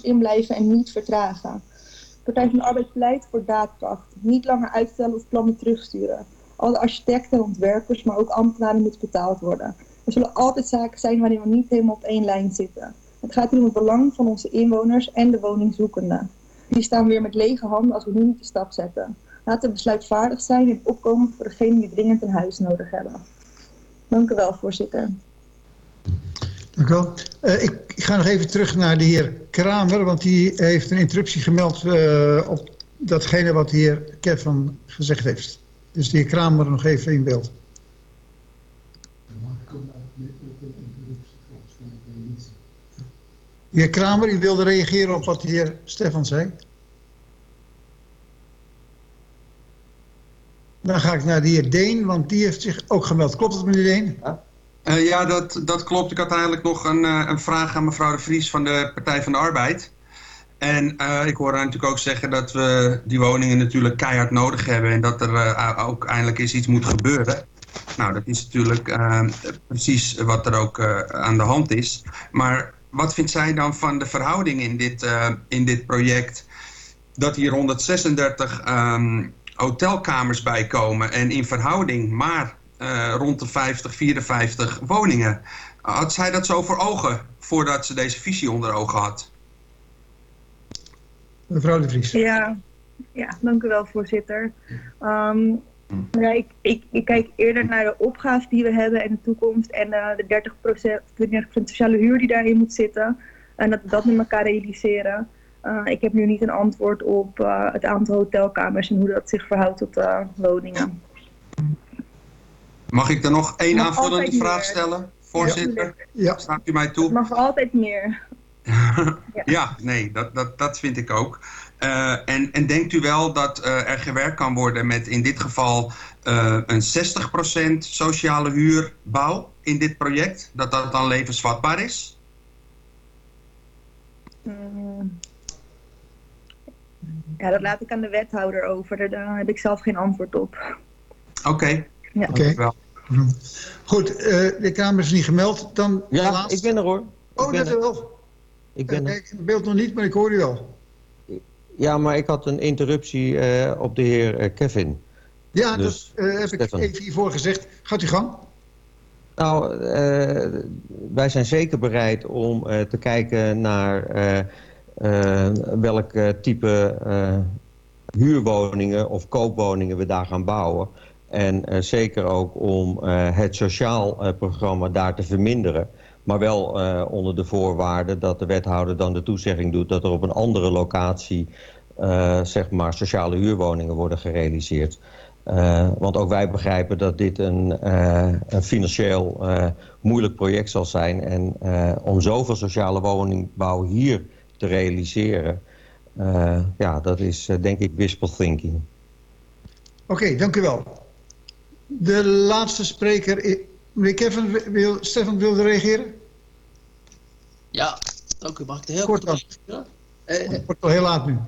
inblijven en niet vertragen. Partij van Arbeid pleit voor daadkracht. Niet langer uitstellen of plannen terugsturen. Alle architecten en ontwerpers, maar ook ambtenaren moeten betaald worden. Er zullen altijd zaken zijn waarin we niet helemaal op één lijn zitten. Het gaat hier om het belang van onze inwoners en de woningzoekenden. Die staan weer met lege handen als we nu niet de stap zetten. Laten we besluitvaardig zijn en opkomen voor degenen die dringend een huis nodig hebben. Dank u wel, voorzitter. Dank u wel. Uh, ik, ga nog even terug naar de heer Kramer, want die heeft een interruptie gemeld uh, op datgene wat de heer Kevin gezegd heeft. Dus de heer Kramer nog even in beeld. De heer Kramer, u wilde reageren op wat de heer Stefan zei. Dan ga ik naar de heer Deen, want die heeft zich ook gemeld. Klopt het, meneer Deen? Ja, uh, ja dat, dat klopt. Ik had eigenlijk nog een, uh, een vraag aan mevrouw de Vries van de Partij van de Arbeid. En uh, ik hoor haar natuurlijk ook zeggen dat we die woningen natuurlijk keihard nodig hebben... en dat er ook eindelijk eens iets moet gebeuren. Nou, dat is natuurlijk precies wat er ook aan de hand is. Maar wat vindt zij dan van de verhouding in dit, in dit project... dat hier 136 um, hotelkamers bij komen en in verhouding maar uh, rond de 50, 54 woningen. Had zij dat zo voor ogen voordat ze deze visie onder ogen had? Mevrouw de Vries. Ja, ja dank u wel voorzitter. Um, ja, ik, ik, ik, kijk eerder naar de opgave die we hebben in de toekomst en uh, de 30%, 30% sociale huur die daarin moet zitten. En dat we dat met elkaar realiseren. Uh, ik heb nu niet een antwoord op uh, het aantal hotelkamers en hoe dat zich verhoudt tot uh, woningen. Mag ik er nog één aanvullende vraag stellen, voorzitter? Ja. Staat u mij toe? Het mag altijd meer. ja. ja, nee, dat, dat, dat vind ik ook. en, en denkt u wel dat er gewerkt kan worden met in dit geval een 60% sociale huurbouw in dit project? Dat dat dan levensvatbaar is? Mm. Ja, dat laat ik aan de wethouder over. Daar heb ik zelf geen antwoord op. Oké. Okay. Ja. Oké. Okay. Goed, uh, de Kamer is niet gemeld. Dan ja, laatst... ik ben er hoor. Oh, dat wel. Ik ben uh, kijk, beeld nog niet, maar ik hoor u wel. Ja, maar ik had een interruptie uh, op de heer Kevin. Ja, dus, dat heb Stefan. ik even hiervoor gezegd. Gaat u gang. Nou, wij zijn zeker bereid om te kijken naar uh, welk type uh, huurwoningen of koopwoningen we daar gaan bouwen. En zeker ook om het sociaal programma daar te verminderen. Maar wel onder de voorwaarde dat de wethouder dan de toezegging doet... dat er op een andere locatie zeg maar sociale huurwoningen worden gerealiseerd. want ook wij begrijpen dat dit een, een financieel moeilijk project zal zijn. En om zoveel sociale woningbouw hier te realiseren. Ja, dat is denk ik wishful thinking. Oké, dank u wel. De laatste spreker, meneer Kevin, wil, Stefan wilde reageren? Ja, dank u. Mag ik de heel kort Het wordt wel heel laat nu.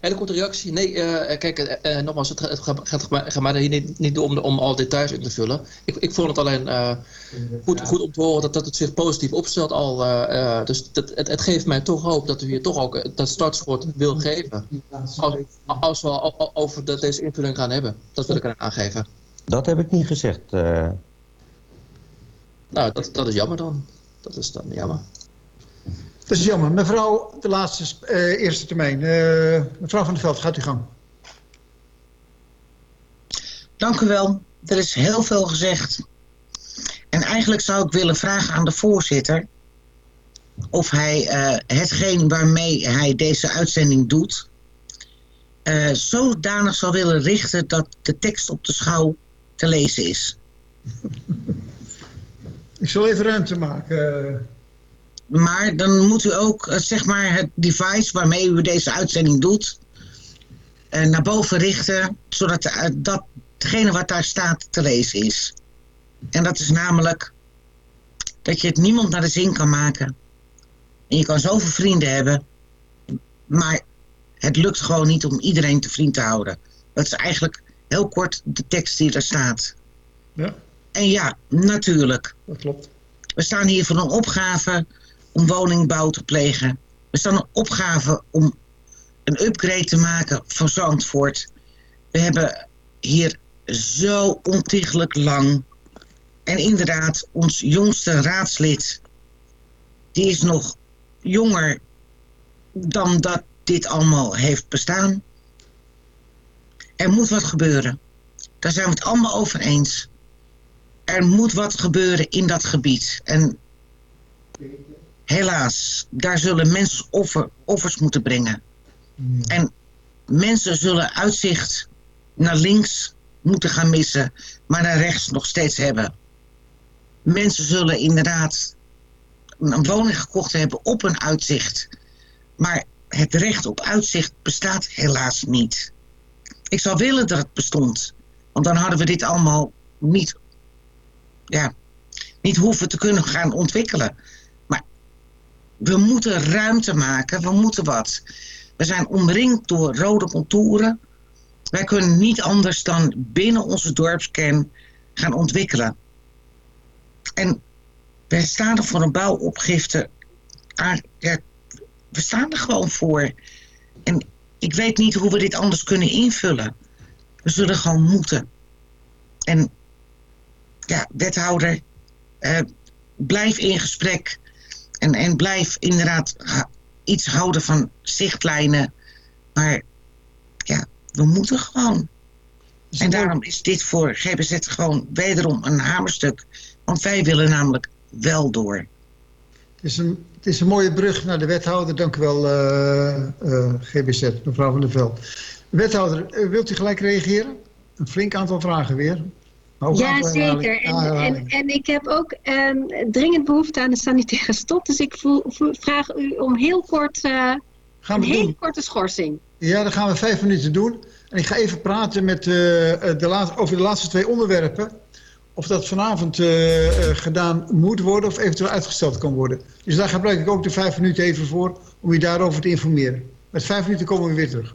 Hele, korte reactie. Nee, uh, kijk, uh, nogmaals, het, het gaat, gaat mij hier niet, niet om, om al details in te vullen. Ik, ik vond het alleen uh, goed, goed om te horen dat, dat het zich positief opstelt al. dus dat, het, het, geeft mij toch hoop dat u hier toch ook dat startschot wil geven. Als, als we al, over de, deze invulling gaan hebben. Dat wil ik eraan aangeven. Dat heb ik niet gezegd. Nou, dat, dat is jammer dan. Dat is dan jammer. Dat is jammer. Mevrouw, de laatste uh, eerste termijn. Uh, mevrouw van der Veld, gaat u gang. Dank u wel. Er is heel veel gezegd. En eigenlijk zou ik willen vragen aan de voorzitter... of hij uh, hetgeen waarmee hij deze uitzending doet... Uh, zodanig zal willen richten dat de tekst op de schouw te lezen is. Ik zal even ruimte maken... Maar dan moet u ook zeg maar, het device waarmee u deze uitzending doet... Uh, naar boven richten, zodat uh, datgene wat daar staat te lezen is. En dat is namelijk dat je het niemand naar de zin kan maken. En je kan zoveel vrienden hebben, maar het lukt gewoon niet om iedereen te vriend te houden. Dat is eigenlijk heel kort de tekst die er staat. Ja. En ja, natuurlijk. Dat klopt. We staan hier voor een opgave om woningbouw te plegen. is dan een opgave om een upgrade te maken van Zandvoort. We hebben hier zo ontiegelijk lang. En inderdaad, ons jongste raadslid, die is nog jonger dan dat dit allemaal heeft bestaan. Er moet wat gebeuren. Daar zijn we het allemaal over eens. Er moet wat gebeuren in dat gebied. En helaas, daar zullen mensen offer, offers moeten brengen. En mensen zullen uitzicht naar links moeten gaan missen, maar naar rechts nog steeds hebben. Mensen zullen inderdaad een woning gekocht hebben op een uitzicht. Maar het recht op uitzicht bestaat helaas niet. Ik zou willen dat het bestond. Want dan hadden we dit allemaal niet, ja, niet hoeven te kunnen gaan ontwikkelen. Maar we moeten ruimte maken. We moeten wat. We zijn omringd door rode contouren. Wij kunnen niet anders dan binnen onze dorpskern gaan ontwikkelen. En wij staan er voor een bouwopgifte. We staan er gewoon voor. En ik weet niet hoe we dit anders kunnen invullen. We zullen gewoon moeten. En ja, wethouder, uh, blijf in gesprek. En, en blijf inderdaad iets houden van zichtlijnen. Maar ja, we moeten gewoon. En daarom is dit voor GBZ gewoon wederom een hamerstuk. Want wij willen namelijk wel door. Het is een, het is een mooie brug naar de wethouder. Dank u wel, uh, uh, GBZ, mevrouw van der Veld. Wethouder, uh, wilt u gelijk reageren? Een flink aantal vragen weer. Ja, zeker. En, en, en, ik heb ook um, dringend behoefte aan een sanitaire stop. Dus ik voel, vraag u om heel kort, gaan een hele korte schorsing. Ja, dat gaan we vijf minuten doen. En ik ga even praten met, de over de laatste twee onderwerpen of dat vanavond uh, gedaan moet worden of eventueel uitgesteld kan worden. Dus daar gebruik ik ook de vijf minuten even voor om je daarover te informeren. Met vijf minuten komen we weer terug.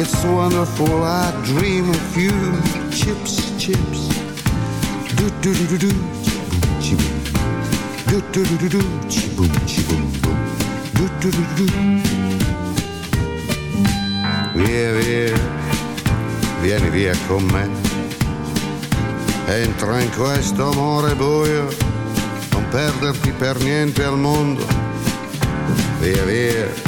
it's wonderful. I dream of you. Chips, chips. Do do do do do. Chiboom. Do do do do do. Chiboom, chiboom, boom. Do do do do do. Via, via, vieni via con me Entra in questo amore buio, non perderti per niente al mondo. Via via,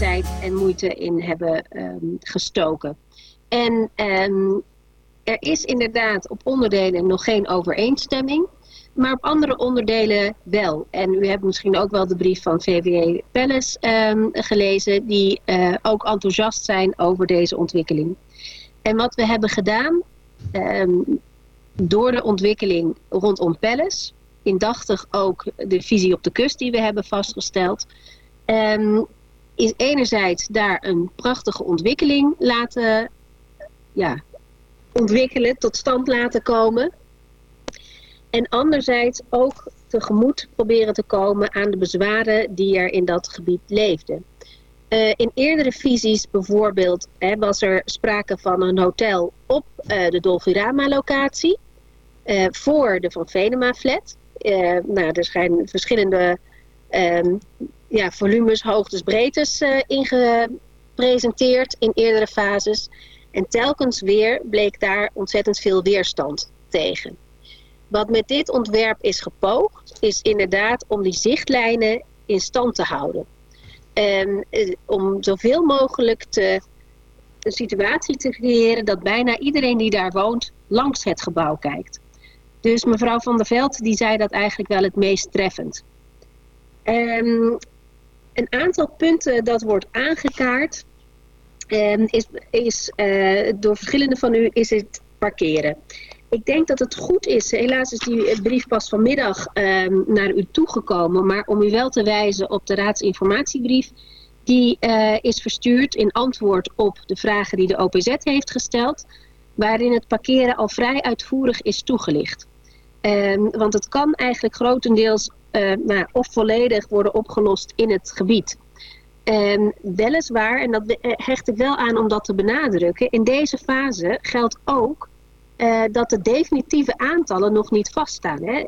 en moeite in hebben ehm, gestoken. En ehm, er is inderdaad op onderdelen nog geen overeenstemming. Maar op andere onderdelen wel. En u hebt misschien ook wel de brief van VWE Palace um, gelezen, die uh, ook enthousiast zijn over deze ontwikkeling. En wat we hebben gedaan door de ontwikkeling rondom Palace, indachtig ook de visie op de kust die we hebben vastgesteld. Ehm, is enerzijds daar een prachtige ontwikkeling laten ja, ontwikkelen, tot stand laten komen. En anderzijds ook tegemoet proberen te komen aan de bezwaren die er in dat gebied leefden. Uh, in eerdere visies bijvoorbeeld hè, was er sprake van een hotel op uh, de Dolfirama-locatie uh, voor de Van Venema-flat. nou, er zijn verschillende um, ja, volumes, hoogtes, breedtes ingepresenteerd in eerdere fases. En telkens weer bleek daar ontzettend veel weerstand tegen. Wat met dit ontwerp is gepoogd, is inderdaad om die zichtlijnen in stand te houden. En eh, om zoveel mogelijk te, een situatie te creëren dat bijna iedereen die daar woont langs het gebouw kijkt. Dus mevrouw Van der Veld die zei dat eigenlijk wel het meest treffend. Um, een aantal punten dat wordt aangekaart um, is, is uh, door verschillende van u is het parkeren. Ik denk dat het goed is, helaas is die brief pas vanmiddag um, naar u toegekomen, maar om u wel te wijzen op de raadsinformatiebrief, die uh, is verstuurd in antwoord op de vragen die de OPZ heeft gesteld, waarin het parkeren al vrij uitvoerig is toegelicht. Um, want het kan eigenlijk grotendeels nou, of volledig worden opgelost in het gebied. Weliswaar, en dat hecht ik wel aan om dat te benadrukken, in deze fase geldt ook uh, dat de definitieve aantallen nog niet vaststaan. Hè.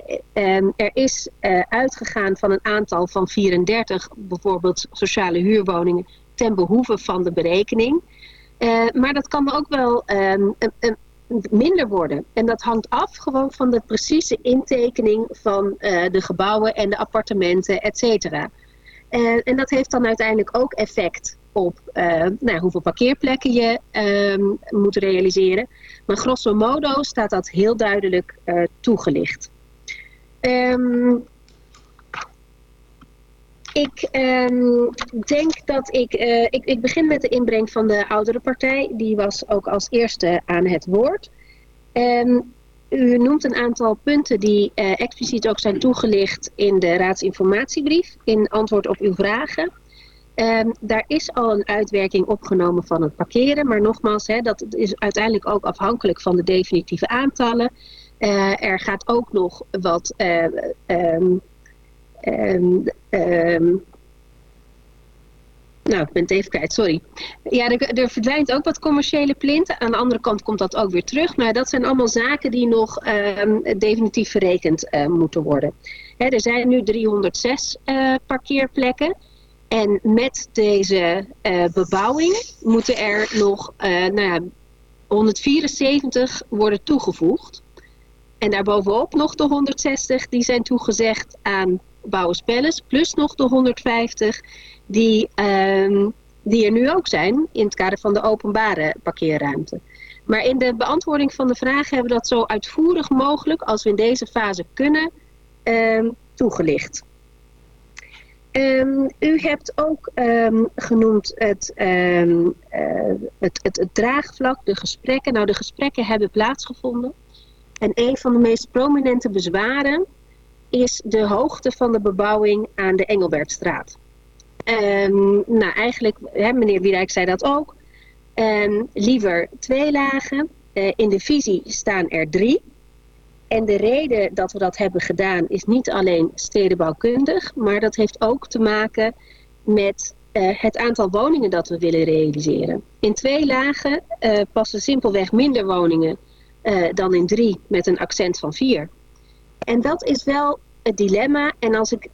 Er is uitgegaan van een aantal van 34 bijvoorbeeld sociale huurwoningen ten behoeve van de berekening. Maar dat kan ook wel um, minder worden. En dat hangt af gewoon van de precieze intekening van de gebouwen en de appartementen, et cetera. en dat heeft dan uiteindelijk ook effect op uh, nou, hoeveel parkeerplekken je uh, moet realiseren. Maar grosso modo staat dat heel duidelijk toegelicht. Um, ik um, denk dat ik, uh, ik... Ik begin met de inbreng van de oudere partij. Die was ook als eerste aan het woord. Um, u noemt een aantal punten die uh, expliciet ook zijn toegelicht in de raadsinformatiebrief. In antwoord op uw vragen. Um, daar is al een uitwerking opgenomen van het parkeren. Maar nogmaals, hè, dat is uiteindelijk ook afhankelijk van de definitieve aantallen. Uh, er gaat ook nog wat... um, nou, ik ben het even kwijt, sorry. Ja, er, er, verdwijnt ook wat commerciële plinten. Aan de andere kant komt dat ook weer terug. Maar dat zijn allemaal zaken die nog definitief verrekend uh, moeten worden. Hè, er zijn nu 306 uh, parkeerplekken. En met deze uh, bebouwing moeten er nog nou ja, 174 worden toegevoegd. En daarbovenop nog de 160 die zijn toegezegd aan Bouwers. Plus nog de 150 die, uh, die er nu ook zijn in het kader van de openbare parkeerruimte. Maar in de beantwoording van de vraag hebben we dat zo uitvoerig mogelijk als we in deze fase kunnen ehm, toegelicht. Um, u hebt ook genoemd het, uh, het, het, het, draagvlak, de gesprekken. Nou, de gesprekken hebben plaatsgevonden. En een van de meest prominente bezwaren is de hoogte van de bebouwing aan de Engelbertstraat. nou, eigenlijk, meneer Wierijk zei dat ook. liever twee lagen. Uh, in de visie staan er drie. En de reden dat we dat hebben gedaan is niet alleen stedenbouwkundig, maar dat heeft ook te maken met uh, het aantal woningen dat we willen realiseren. In twee lagen uh, passen simpelweg minder woningen dan in drie met een accent van vier. En dat is wel het dilemma. En als ik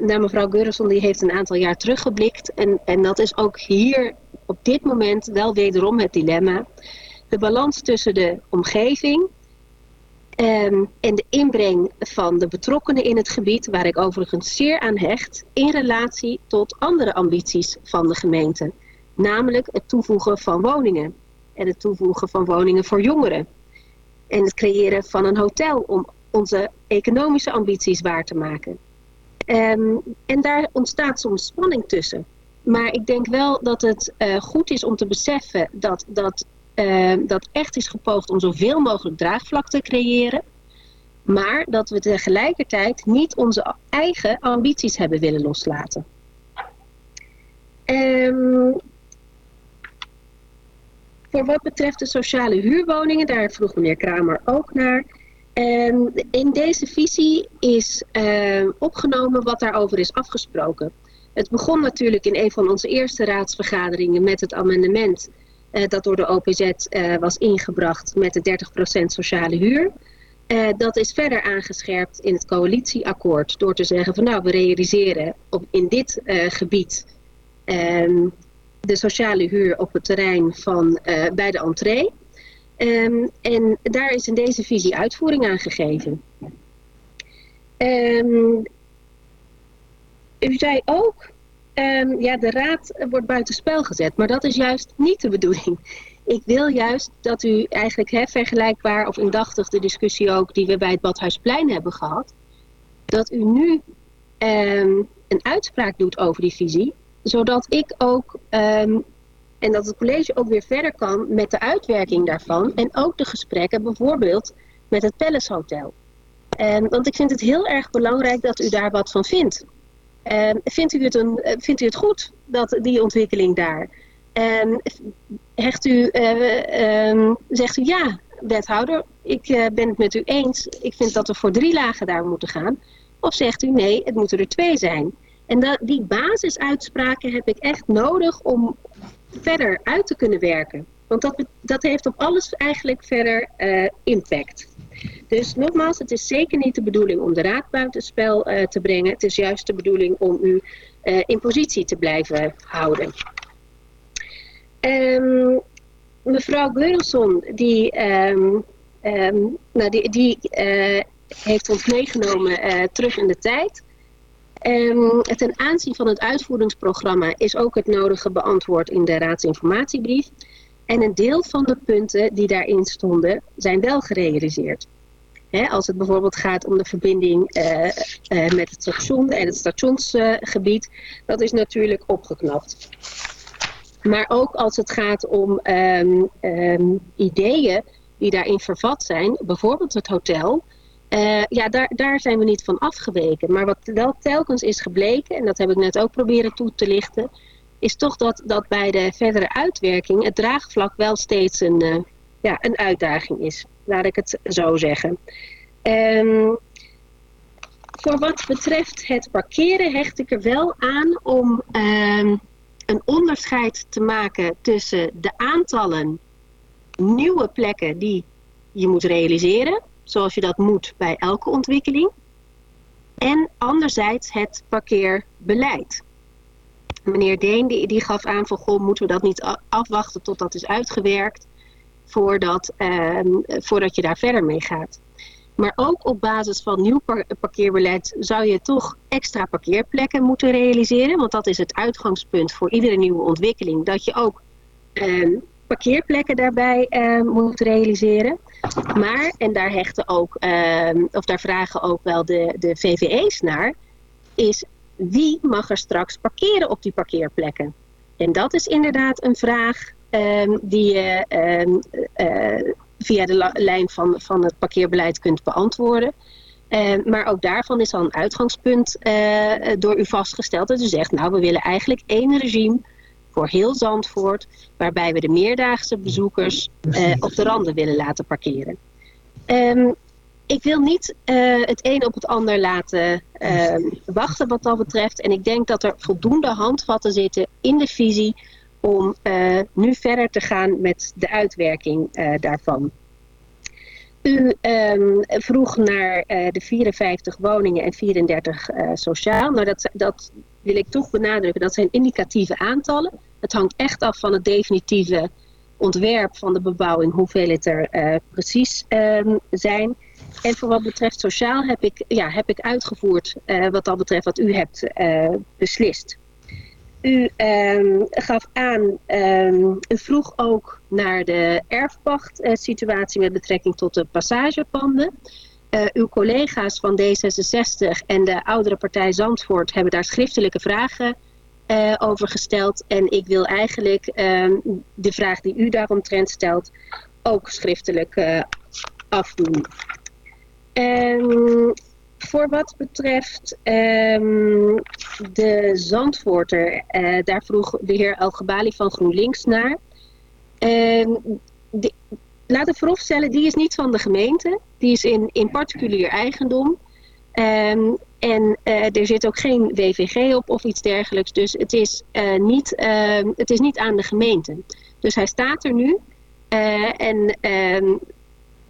naar mevrouw Gurrison, die heeft een aantal jaar teruggeblikt. En, en dat is ook hier op dit moment wel wederom het dilemma. De balans tussen de omgeving Um, en de inbreng van de betrokkenen in het gebied, waar ik overigens zeer aan hecht, in relatie tot andere ambities van de gemeente. Namelijk het toevoegen van woningen en het toevoegen van woningen voor jongeren. En het creëren van een hotel om onze economische ambities waar te maken. Um, en daar ontstaat soms spanning tussen. Maar ik denk wel dat het uh, goed is om te beseffen dat, dat uh, dat echt is gepoogd om zoveel mogelijk draagvlak te creëren. Maar dat we tegelijkertijd niet onze eigen ambities hebben willen loslaten. Ehm, voor wat betreft de sociale huurwoningen, daar vroeg meneer Kramer ook naar. Ehm, in deze visie is ehm, opgenomen wat daarover is afgesproken. Het begon natuurlijk in een van onze eerste raadsvergaderingen met het amendement uh, dat door de OPZ eh, was ingebracht met de 30% sociale huur. Uh, dat is verder aangescherpt in het coalitieakkoord door te zeggen van nou we realiseren op, in dit gebied um, de sociale huur op het terrein van bij de entree. Um, en daar is in deze visie uitvoering aan gegeven. Um, u zei ook, um, ja, de raad wordt buitenspel gezet, maar dat is juist niet de bedoeling. Ik wil juist dat u eigenlijk hè, vergelijkbaar of indachtig de discussie ook die we bij het Badhuisplein hebben gehad, dat u nu een uitspraak doet over die visie, zodat ik ook en dat het college ook weer verder kan met de uitwerking daarvan. En ook de gesprekken bijvoorbeeld met het Palace Hotel. Um, want ik vind het heel erg belangrijk dat u daar wat van vindt. Um, vindt, u het een, uh, vindt u het goed, dat, die ontwikkeling daar? Um, hecht u, uh, zegt u ja, wethouder, ik uh, ben het met u eens. Ik vind dat we voor drie lagen daar moeten gaan. Of zegt u nee, het moeten er twee zijn. En die basisuitspraken heb ik echt nodig om verder uit te kunnen werken. Want dat, dat heeft op alles eigenlijk verder uh, impact. Dus nogmaals, het is zeker niet de bedoeling om de raad buitenspel uh, te brengen. Het is juist de bedoeling om u uh, in positie te blijven houden. Um, mevrouw Geurelson, die, um, um, nou die, die heeft ons meegenomen terug in de tijd. Um, ten aanzien van het uitvoeringsprogramma is ook het nodige beantwoord in de raadsinformatiebrief. En een deel van de punten die daarin stonden zijn wel gerealiseerd. als het bijvoorbeeld gaat om de verbinding uh, uh, met het station en het stationsgebied, dat is natuurlijk opgeknapt. Maar ook als het gaat om um, um, ideeën die daarin vervat zijn, bijvoorbeeld het hotel, uh, ja, daar, daar zijn we niet van afgeweken. Maar wat wel telkens is gebleken, en dat heb ik net ook proberen toe te lichten, is toch dat, dat bij de verdere uitwerking het draagvlak wel steeds een, uh, ja, een uitdaging is. Laat ik het zo zeggen. Um, voor wat betreft het parkeren hecht ik er wel aan om um, een onderscheid te maken tussen de aantallen nieuwe plekken die je moet realiseren zoals je dat moet bij elke ontwikkeling. En anderzijds het parkeerbeleid. Meneer Deen die, die gaf aan van, goh, moeten we dat niet afwachten tot dat is uitgewerkt voordat, eh, voordat je daar verder mee gaat. Maar ook op basis van nieuw parkeerbeleid zou je toch extra parkeerplekken moeten realiseren. Want dat is het uitgangspunt voor iedere nieuwe ontwikkeling. Dat je ook eh, parkeerplekken daarbij uh, moet realiseren. Maar, en daar hechten ook, uh, of daar vragen ook wel de, de VVE's naar, is wie mag er straks parkeren op die parkeerplekken? En dat is inderdaad een vraag um, die je uh, via de lijn van, van het parkeerbeleid kunt beantwoorden. maar ook daarvan is al een uitgangspunt door u vastgesteld. Dat u zegt, nou we willen eigenlijk één regime voor heel Zandvoort, waarbij we de meerdaagse bezoekers uh, op de randen willen laten parkeren. Um, ik wil niet uh, het een op het ander laten uh, wachten wat dat betreft. En ik denk dat er voldoende handvatten zitten in de visie om uh, nu verder te gaan met de uitwerking daarvan. U um, vroeg naar de 54 woningen en 34 sociaal. Nou, dat, dat wil ik toch benadrukken. Dat zijn indicatieve aantallen. Het hangt echt af van het definitieve ontwerp van de bebouwing, hoeveel het er uh, precies um, zijn. En voor wat betreft sociaal heb ik, ja, heb ik uitgevoerd uh, wat dat betreft wat u hebt uh, beslist. U um, gaf aan, um, u vroeg ook naar de erfpachtsituatie met betrekking tot de passagepanden. Uh, uw collega's van D66 en de oudere partij Zandvoort hebben daar schriftelijke vragen uh, over gesteld. En ik wil eigenlijk uh, de vraag die u daaromtrent stelt ook schriftelijk uh, afdoen. Ehm, voor wat betreft ehm, de Zandvoorter, eh, daar vroeg de heer El van GroenLinks naar. Ehm, die, laat ik vooropstellen, die is niet van de gemeente. Die is in, in particulier eigendom. Ehm, en eh, er zit ook geen WVG op of iets dergelijks. Dus het is, eh, niet, ehm, het is niet aan de gemeente. Dus hij staat er nu. Eh, en ehm,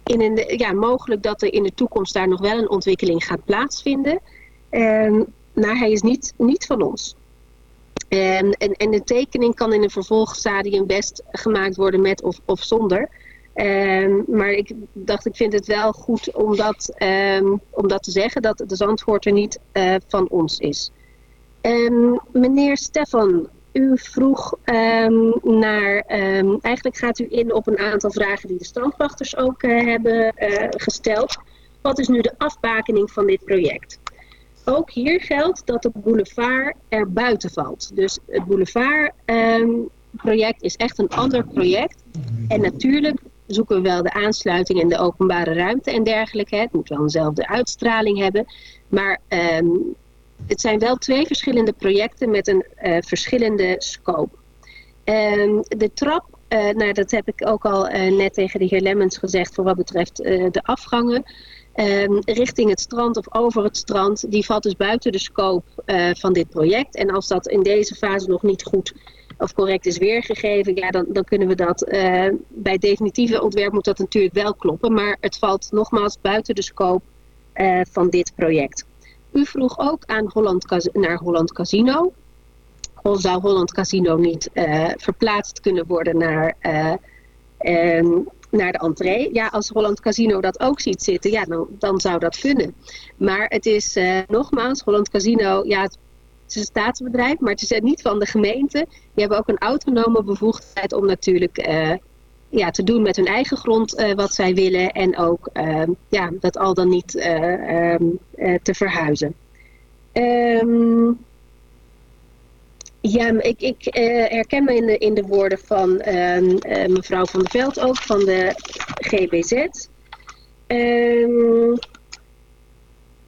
in een, ja, mogelijk dat er in de toekomst daar nog wel een ontwikkeling gaat plaatsvinden. maar hij is niet, niet van ons. En, en, en de tekening kan in een vervolgstadium best gemaakt worden met of, of zonder. Um, maar ik dacht, ik vind het wel goed om dat, um, om dat te zeggen, dat de Zandvoorter niet uh, van ons is. Um, meneer Stefan, u vroeg naar, eigenlijk gaat u in op een aantal vragen die de strandwachters ook uh, hebben uh, gesteld. Wat is nu de afbakening van dit project? Ook hier geldt dat de boulevard er buiten valt. Dus het boulevardproject is echt een ander project. En natuurlijk zoeken we wel de aansluiting in de openbare ruimte en dergelijke. Het moet wel eenzelfde uitstraling hebben. Maar um, het zijn wel twee verschillende projecten met een uh, verschillende scope. Um, de trap, uh, nou, dat heb ik ook al uh, net tegen de heer Lemmens gezegd voor wat betreft de afgangen. Um, richting het strand of over het strand, die valt dus buiten de scope van dit project. En als dat in deze fase nog niet goed of correct is weergegeven, ja, dan, dan kunnen we dat, uh, bij definitieve ontwerp moet dat natuurlijk wel kloppen, maar het valt nogmaals buiten de scope uh, van dit project. U vroeg ook aan Holland, naar Holland Casino. Of zou Holland Casino niet uh, verplaatst kunnen worden naar, um, naar de entree? Ja, als Holland Casino dat ook ziet zitten, ja, dan, dan zou dat kunnen. Maar het is nogmaals, Holland Casino, ja, het het is een staatsbedrijf, maar het is niet van de gemeente. Die hebben ook een autonome bevoegdheid om natuurlijk uh, ja, te doen met hun eigen grond uh, wat zij willen. En ook uh, ja, dat al dan niet um, te verhuizen. Um, ja, ik, ik herken me in de, in de woorden van ehm, mevrouw Van der Veld ook, van de GBZ.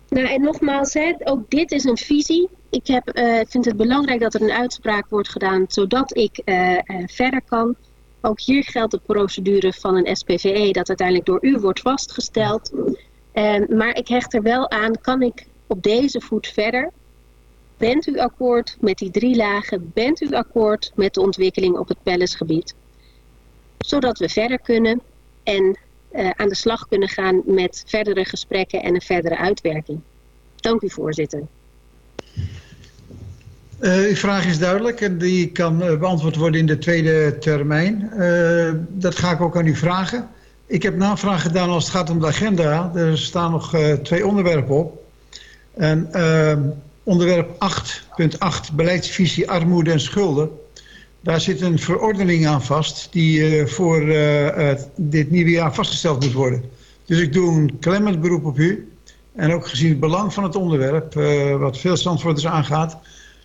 nou, en nogmaals, ook dit is een visie ik heb, uh, vind het belangrijk dat er een uitspraak wordt gedaan zodat ik uh, uh, verder kan. Ook hier geldt de procedure van een SPVE dat uiteindelijk door u wordt vastgesteld. maar ik hecht er wel aan, kan ik op deze voet verder? Bent u akkoord met die drie lagen? Bent u akkoord met de ontwikkeling op het Palacegebied? Zodat we verder kunnen en aan de slag kunnen gaan met verdere gesprekken en een verdere uitwerking. Dank u voorzitter. Uh, uw vraag is duidelijk en die kan uh, beantwoord worden in de tweede termijn. Uh, dat ga ik ook aan u vragen. Ik heb navraag gedaan als het gaat om de agenda. Er staan nog twee onderwerpen op. En onderwerp 8.8, beleidsvisie armoede en schulden. Daar zit een verordening aan vast die voor dit nieuwe jaar vastgesteld moet worden. Dus ik doe een klemmend beroep op u. En ook gezien het belang van het onderwerp, wat veel standvoerders aangaat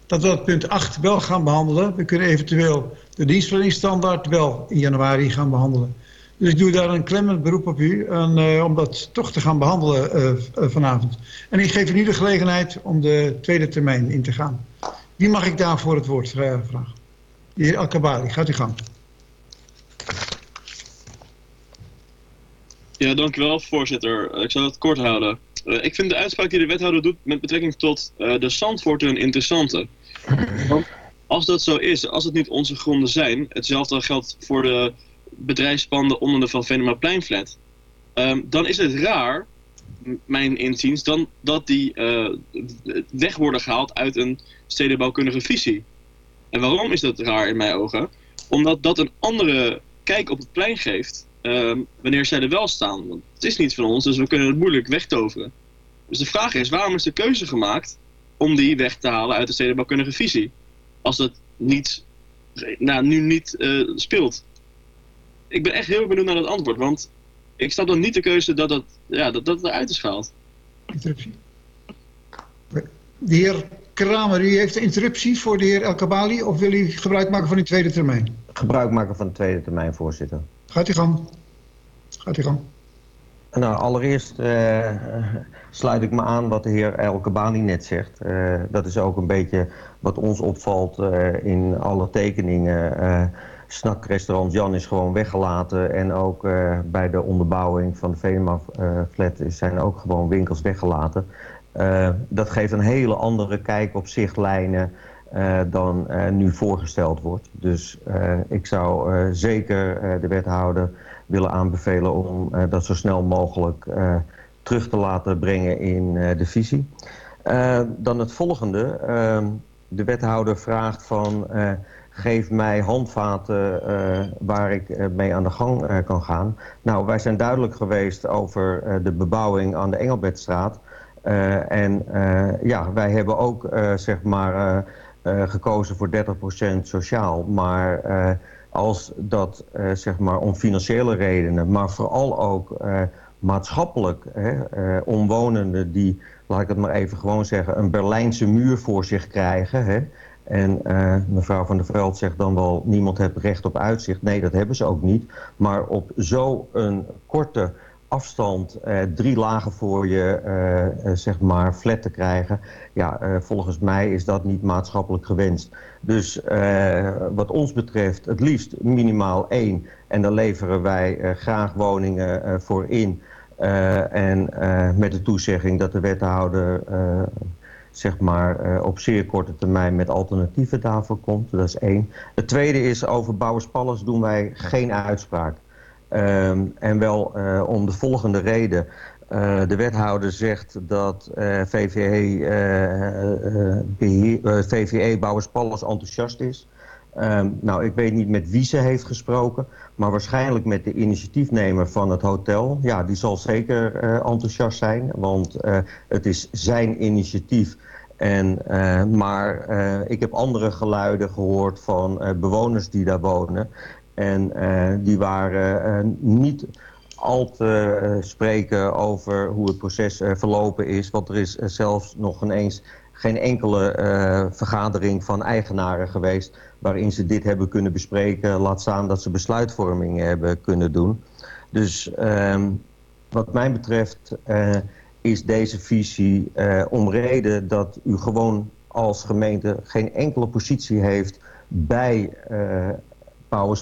dat we dat punt 8 wel gaan behandelen. We kunnen eventueel de dienstverleningsstandaard wel in januari gaan behandelen. Dus ik doe daar een klemmend beroep op u en, uh, om dat toch te gaan behandelen uh, vanavond. En ik geef u nu de gelegenheid om de tweede termijn in te gaan. Wie mag ik daarvoor het woord vragen? De heer Alkabali, gaat u gang. Ja, dank u wel, voorzitter. Ik zal het kort houden. Uh, ik vind de uitspraak die de wethouder doet met betrekking tot uh, de Zandvoort een interessante. Want als dat zo is, als het niet onze gronden zijn, hetzelfde geldt voor de bedrijfspanden onder de Van Venema Pleinflat, um, dan is het raar, mijn inziens, dan dat die uh, weg worden gehaald uit een stedenbouwkundige visie. En waarom is dat raar in mijn ogen? Omdat dat een andere kijk op het plein geeft. Um, wanneer zij er wel staan. Want het is niet van ons, dus we kunnen het moeilijk wegtoveren. Dus de vraag is, waarom is de keuze gemaakt om die weg te halen uit de stedenbouwkundige visie? Als dat niet, nou, nu niet uh, speelt. Ik ben echt heel benieuwd naar dat antwoord, want ik snap dan niet de keuze dat dat, ja, dat, dat eruit is gehaald. Interruptie. De heer Kramer, u heeft een interruptie voor de heer El Kabali of wil u gebruik maken van uw tweede termijn? Gebruik maken van de tweede termijn, voorzitter. Gaat u gang. Gaat u gang. Nou, allereerst uh, sluit ik me aan wat de heer El Kabani net zegt. Uh, dat is ook een beetje wat ons opvalt uh, in alle tekeningen. Snakrestaurant Jan is gewoon weggelaten. En ook bij de onderbouwing van de Venema-flat zijn ook gewoon winkels weggelaten. dat geeft een hele andere kijk op zichtlijnen dan nu voorgesteld wordt. Dus ik zou zeker de wethouder willen aanbevelen om dat zo snel mogelijk terug te laten brengen in de visie. dan het volgende. Ehm, de wethouder vraagt van geef mij handvaten waar ik mee aan de gang kan gaan. Nou, wij zijn duidelijk geweest over de bebouwing aan de Engelbertstraat. en ja, wij hebben ook zeg maar gekozen voor 30% sociaal. Maar als dat uh, zeg maar om financiële redenen, maar vooral ook maatschappelijk hè, omwonenden die, laat ik het maar even gewoon zeggen, een Berlijnse muur voor zich krijgen. Hè. En mevrouw van der Veld zegt dan wel, niemand heeft recht op uitzicht. Nee, dat hebben ze ook niet. Maar op zo'n korte afstand eh, drie lagen voor je eh, eh, zeg maar flat te krijgen. Ja, volgens mij is dat niet maatschappelijk gewenst. Dus wat ons betreft het liefst minimaal één. En dan leveren wij graag woningen voor in. en met de toezegging dat de wethouder zeg maar, op zeer korte termijn met alternatieven daarvoor komt. Dat is één. Het tweede is over Bouwers doen wij geen uitspraak. Um, en wel uh, om de volgende reden. Uh, de wethouder zegt dat uh, VVE, beheer, VVE Bouwers enthousiast is. Um, nou, ik weet niet met wie ze heeft gesproken, maar waarschijnlijk met de initiatiefnemer van het hotel. Ja, die zal zeker enthousiast zijn, want het is zijn initiatief. En, maar ik heb andere geluiden gehoord van bewoners die daar wonen. En uh, die waren uh, niet al te uh, spreken over hoe het proces verlopen is. Want er is zelfs nog ineens geen enkele vergadering van eigenaren geweest... waarin ze dit hebben kunnen bespreken. Laat staan dat ze besluitvorming hebben kunnen doen. Dus ehm, wat mij betreft is deze visie om reden dat u gewoon als gemeente... geen enkele positie heeft bij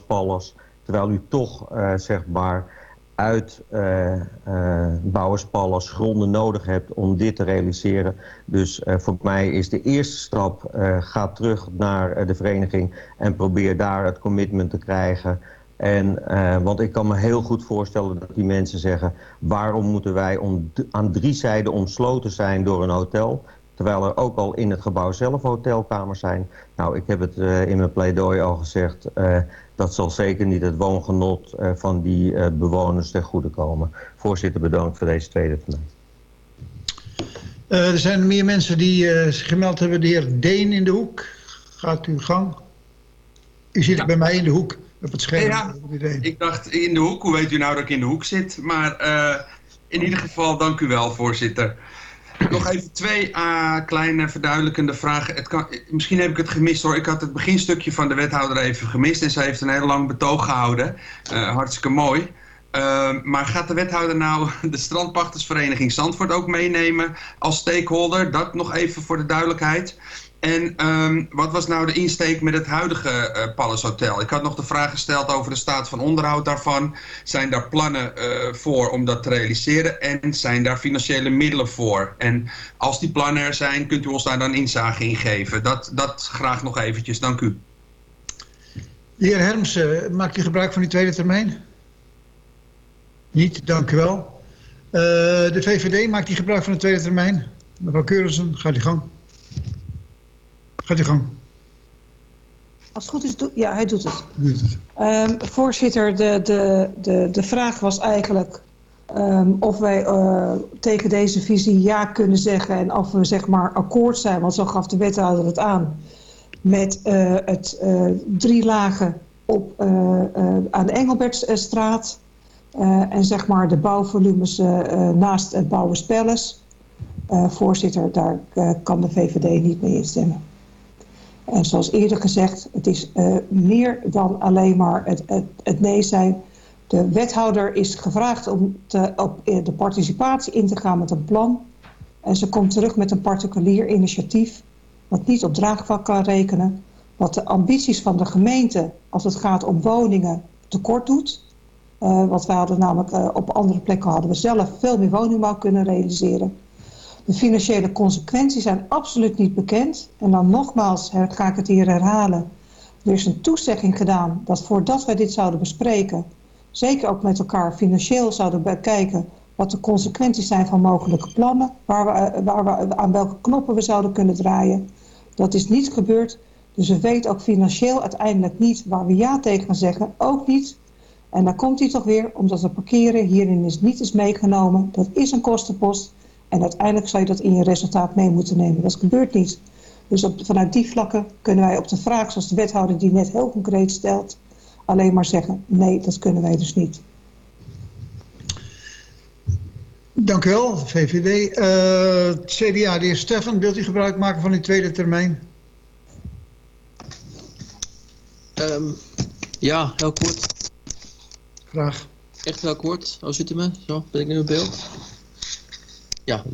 Palace. Terwijl u toch, uh, zeg maar, uit uh, gronden nodig hebt om dit te realiseren. Dus voor mij is de eerste stap, ga terug naar de vereniging en probeer daar het commitment te krijgen. En, want ik kan me heel goed voorstellen dat die mensen zeggen... waarom moeten wij aan drie zijden omsloten zijn door een hotel... Terwijl er ook al in het gebouw zelf hotelkamers zijn. Nou, ik heb het uh, in mijn pleidooi al gezegd. Uh, dat zal zeker niet het woongenot uh, van die bewoners ten goede komen. Voorzitter, bedankt voor deze tweede termijn. er zijn meer mensen die zich gemeld hebben. De heer Deen in de hoek. Gaat uw gang. U zit ja. bij mij in de hoek op het scherm. Ja, ik dacht in de hoek. Hoe weet u nou dat ik in de hoek zit? Maar in ieder geval, dank u wel, voorzitter. Nog even twee uh, kleine verduidelijkende vragen. Het kan, misschien heb ik het gemist hoor. Ik had het beginstukje van de wethouder even gemist. En zij heeft een heel lang betoog gehouden. Uh, hartstikke mooi. Uh, maar gaat de wethouder nou de strandpachtersvereniging Zandvoort ook meenemen als stakeholder? Dat nog even voor de duidelijkheid. En um, wat was nou de insteek met het huidige uh, Palace Hotel? Ik had nog de vraag gesteld over de staat van onderhoud daarvan. Zijn daar plannen uh, voor om dat te realiseren? En zijn daar financiële middelen voor? En als die plannen er zijn, kunt u ons daar dan inzage in geven? Dat, dat graag nog eventjes, dank u. De heer Hermsen, maakt u gebruik van die tweede termijn? Niet, dank u wel. Uh, de VVD, maakt die gebruik van de tweede termijn? Mevrouw Keurensen, gaat u gang. Gaat u gang. Als het goed is, ja, hij doet het. Doet het. Um, voorzitter, de, de, de, de vraag was eigenlijk um, of wij uh, tegen deze visie ja kunnen zeggen en of we zeg maar akkoord zijn, want zo gaf de wethouder het aan, met uh, het uh, drie lagen op, aan de Engelbertstraat en zeg maar de bouwvolumes naast het Bouwerspelles. voorzitter, daar kan de VVD niet mee instemmen. En zoals eerder gezegd, het is uh, meer dan alleen maar het, het, nee zijn. De wethouder is gevraagd om te, op de participatie in te gaan met een plan. En ze komt terug met een particulier initiatief... wat niet op draagvlak kan rekenen... wat de ambities van de gemeente als het gaat om woningen tekort doet... Uh, want we hadden namelijk op andere plekken hadden we zelf veel meer woningbouw kunnen realiseren. De financiële consequenties zijn absoluut niet bekend. En dan nogmaals ga ik het hier herhalen. Er is een toezegging gedaan dat voordat wij dit zouden bespreken... zeker ook met elkaar financieel zouden bekijken... wat de consequenties zijn van mogelijke plannen... waar we, waar we, aan welke knoppen we zouden kunnen draaien. Dat is niet gebeurd. Dus we weten ook financieel uiteindelijk niet waar we ja tegen zeggen. Ook niet en dan komt hij toch weer, omdat het parkeren hierin is niet is meegenomen. Dat is een kostenpost. En uiteindelijk zou je dat in je resultaat mee moeten nemen. Dat gebeurt niet. Dus op, vanuit die vlakken kunnen wij op de vraag, zoals de wethouder die net heel concreet stelt, alleen maar zeggen, nee, dat kunnen wij dus niet. Dank u wel, VVD. Uh, eh, CDA, de heer Stefan, wilt u gebruik maken van die tweede termijn? Um, ja, heel kort. Graag. Echt heel kort, als u het me. Zo, ben ik nu in beeld. Ja,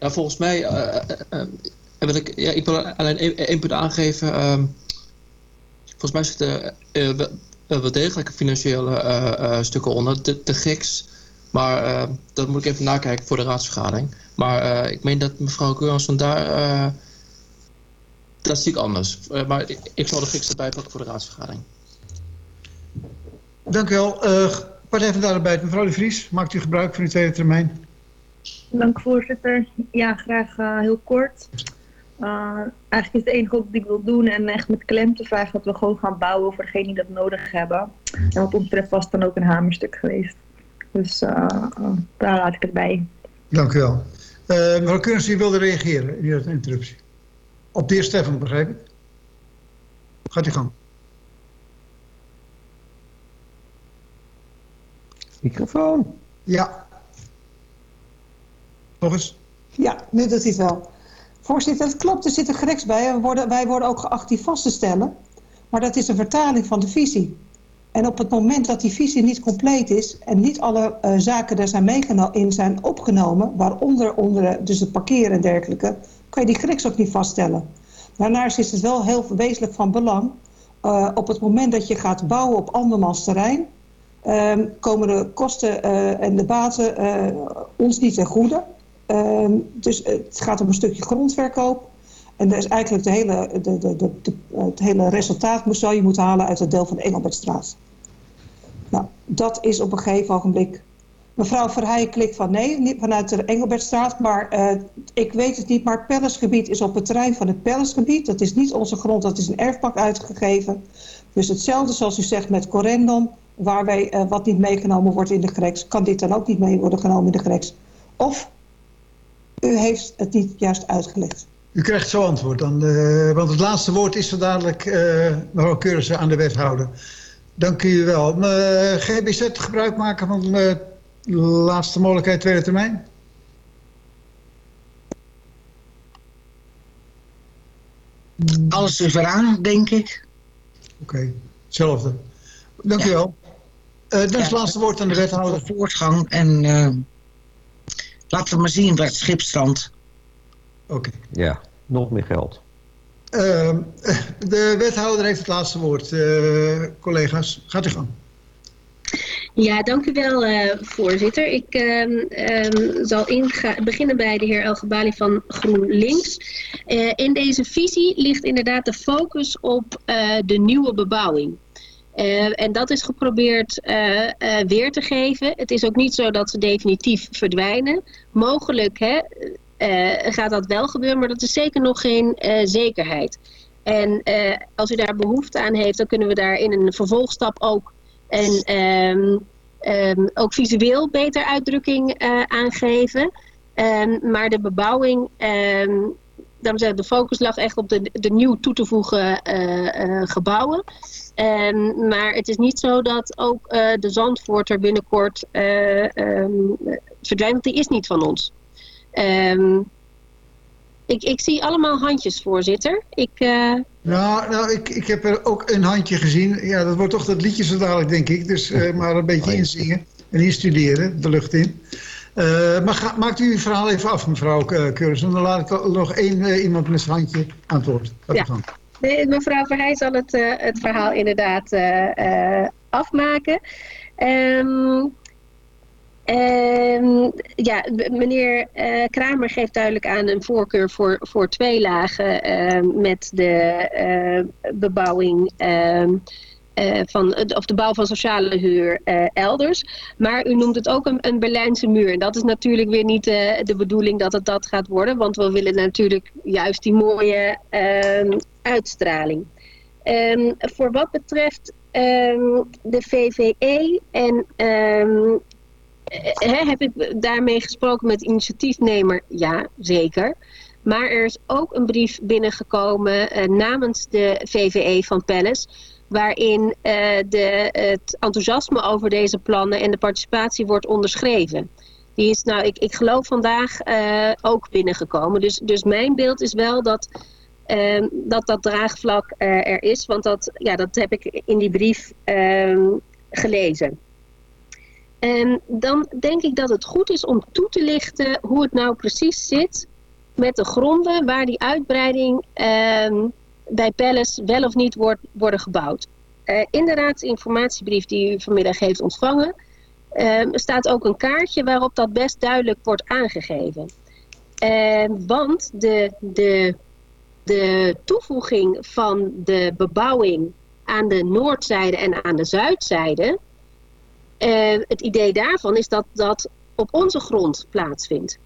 volgens mij uh, uh, wil ik, ja, ik wil alleen één punt aangeven. Ehm, volgens mij zitten wel degelijk financiële stukken onder, de, de gigs. Maar dat moet ik even nakijken voor de raadsvergadering. Maar ik meen dat mevrouw Keuransson daar... dat zie anders. maar ik zal de gigs erbij pakken voor de raadsvergadering. Dank u wel. Uh, Partij van de mevrouw de Vries, maakt u gebruik van uw tweede termijn? Dank voorzitter. Ja, graag uh, heel kort. Uh, eigenlijk is het enige wat ik wil doen en echt met klem te vragen dat we gewoon gaan bouwen voor degenen die dat nodig hebben. En wat ons betreft was dan ook een hamerstuk geweest. Dus uh, daar laat ik het bij. Dank u wel. mevrouw Kunst, u wilde reageren in de interruptie. Op de heer Stefan, begrijp ik? Gaat u gang. Microfoon. Ja. Nog eens. Ja, nu hij het wel. Voorzitter, het klopt, er zit een greks bij. We worden, wij worden ook geacht die vast te stellen. Maar dat is een vertaling van de visie. En op het moment dat die visie niet compleet is... en niet alle uh, zaken daar zijn in zijn opgenomen... waaronder onder, dus het parkeren en dergelijke... kan je die greks ook niet vaststellen. Daarnaast is het wel heel wezenlijk van belang... Uh, op het moment dat je gaat bouwen op andermans terrein... Um, komen de kosten en de baten ons niet ten goede. Um, dus het gaat om een stukje grondverkoop. En dat is eigenlijk de hele, de, de, de, het hele resultaat moet, zou je moeten halen uit het deel van de Engelbertstraat. Nou, dat is op een gegeven ogenblik... Mevrouw Verheijen klikt van nee, niet vanuit de Engelbertstraat. Maar uh, ik weet het niet, maar het is op het terrein van het Pellesgebied. Dat is niet onze grond, dat is een erfpak uitgegeven. Dus hetzelfde zoals u zegt met Corendon waarbij uh, wat niet meegenomen wordt in de greks, kan dit dan ook niet mee worden genomen in de greks. Of u heeft het niet juist uitgelegd. U krijgt zo antwoord dan, uh, want het laatste woord is zo dadelijk uh, mevrouw Keurse aan de wethouder. Dank u wel. GBZ gebruik maken van de laatste mogelijkheid tweede termijn? Alles is eraan, denk ik. Oké, okay. hetzelfde. Dank u wel. Uh, dat is het laatste woord aan de wethouder. Voortgang en uh, laten we maar zien waar het schip strandt. Oké. Ja, nog meer geld. Uh, de wethouder heeft het laatste woord. collega's, gaat u gang. Ja, dank u wel, uh, voorzitter. Ik uh, zal beginnen bij de heer Elgebali van GroenLinks. Uh, in deze visie ligt inderdaad de focus op de nieuwe bebouwing. Uh, en dat is geprobeerd uh, uh, weer te geven. Het is ook niet zo dat ze definitief verdwijnen. Mogelijk hè, gaat dat wel gebeuren, maar dat is zeker nog geen zekerheid. En als u daar behoefte aan heeft, dan kunnen we daar in een vervolgstap ook, en, um, um, ook visueel beter uitdrukking aangeven. Um, maar de bebouwing daarom zeg de focus lag echt op de, de nieuw toe te voegen uh, uh, gebouwen. Um, maar het is niet zo dat ook uh, de Zandvoorter binnenkort um, verdwijnt, want die is niet van ons. Um, Ik, ik zie allemaal handjes, voorzitter. Ik, uh... Nou, nou ik, ik heb er ook een handje gezien. Ja, dat wordt toch dat liedje zo dadelijk, denk ik. Dus uh, maar een beetje inzingen en instuderen, de lucht in. Uh, maar ga, maakt u uw verhaal even af, mevrouw Keurens. En dan laat ik nog één iemand met zijn handje aan het woord. Ja. Nee, mevrouw Verheij zal het, het verhaal inderdaad afmaken. Um, Um, ja, meneer uh, Kramer geeft duidelijk aan een voorkeur voor, voor twee lagen uh, met de uh, bebouwing uh, van, of de bouw van sociale huur elders. Maar u noemt het ook een, een Berlijnse muur. En dat is natuurlijk weer niet de bedoeling dat het dat gaat worden, want we willen natuurlijk juist die mooie ehm, uitstraling. Um, voor wat betreft de VVE en He, heb ik daarmee gesproken met initiatiefnemer? Ja, zeker. Maar er is ook een brief binnengekomen namens de VVE van Palace... waarin uh, de, het enthousiasme over deze plannen en de participatie wordt onderschreven. Die is, nou, ik, ik geloof vandaag uh, ook binnengekomen. Dus, dus mijn beeld is wel dat ehm, dat, dat draagvlak er is. Want dat, ja, dat heb ik in die brief ehm, gelezen. En dan denk ik dat het goed is om toe te lichten hoe het nou precies zit met de gronden waar die uitbreiding ehm, bij Palace wel of niet wordt worden gebouwd. Uh, in de raadsinformatiebrief die u vanmiddag heeft ontvangen uh, staat ook een kaartje waarop dat best duidelijk wordt aangegeven. Uh, want de, de, de toevoeging van de bebouwing aan de noordzijde en aan de zuidzijde uh, het idee daarvan is dat dat op onze grond plaatsvindt.